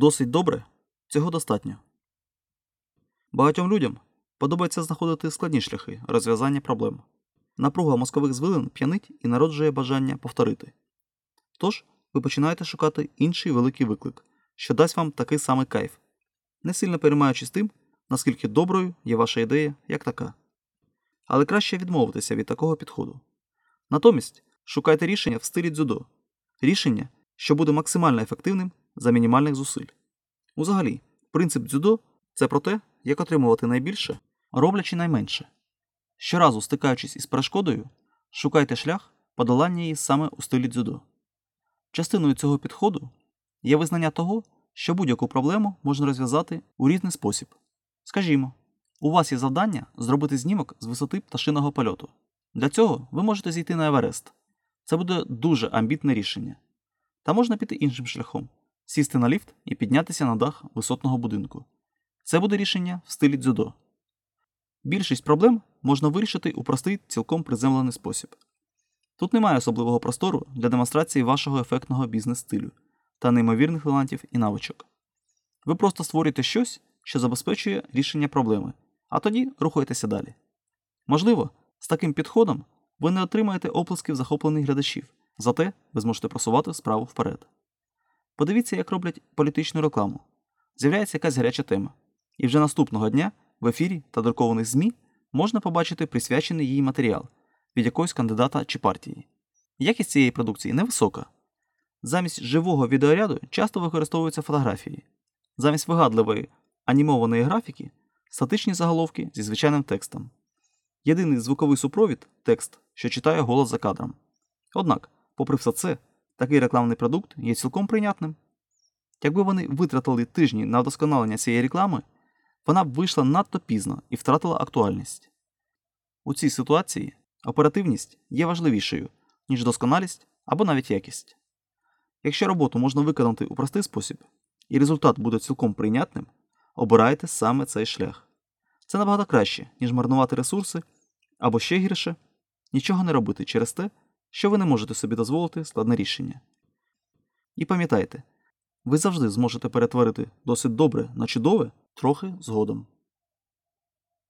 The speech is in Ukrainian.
Досить добре, цього достатньо. Багатьом людям подобається знаходити складні шляхи розв'язання проблем. Напруга мозкових звилин п'янить і народжує бажання повторити. Тож, ви починаєте шукати інший великий виклик, що дасть вам такий самий кайф, не сильно переймаючись тим, наскільки доброю є ваша ідея як така. Але краще відмовитися від такого підходу. Натомість шукайте рішення в стилі дзюдо, рішення, що буде максимально ефективним за мінімальних зусиль. Узагалі, принцип дзюдо це про те, як отримувати найбільше, роблячи найменше. Щоразу стикаючись із перешкодою, шукайте шлях подолання її саме у стилі дзюдо. Частиною цього підходу є визнання того, що будь-яку проблему можна розв'язати у різний спосіб. Скажімо, у вас є завдання зробити знімок з висоти пташиного польоту. Для цього ви можете зійти на Еверест. Це буде дуже амбітне рішення. Та можна піти іншим шляхом сісти на ліфт і піднятися на дах висотного будинку. Це буде рішення в стилі дзюдо. Більшість проблем можна вирішити у простий, цілком приземлений спосіб. Тут немає особливого простору для демонстрації вашого ефектного бізнес-стилю та неймовірних талантів і навичок. Ви просто створюєте щось, що забезпечує рішення проблеми, а тоді рухаєтеся далі. Можливо, з таким підходом ви не отримаєте оплесків захоплених глядачів, зате ви зможете просувати справу вперед. Подивіться, як роблять політичну рекламу. З'являється якась гаряча тема, і вже наступного дня в ефірі та друкованих ЗМІ можна побачити присвячений їй матеріал від якогось кандидата чи партії. Якість цієї продукції невисока. Замість живого відеоряду часто використовуються фотографії, замість вигадливої анімованої графіки статичні заголовки зі звичайним текстом. Єдиний звуковий супровід текст, що читає голос за кадром. Однак, попри все це, такий рекламний продукт є цілком прийнятним. Якби вони витратили тижні на вдосконалення цієї реклами, вона б вийшла надто пізно і втратила актуальність. У цій ситуації оперативність є важливішою, ніж досконалість або навіть якість. Якщо роботу можна виконати у простий спосіб, і результат буде цілком прийнятним, обирайте саме цей шлях. Це набагато краще, ніж марнувати ресурси, або ще гірше нічого не робити через те, що ви не можете собі дозволити складне рішення. І пам'ятайте, ви завжди зможете перетворити досить добре на чудове трохи згодом.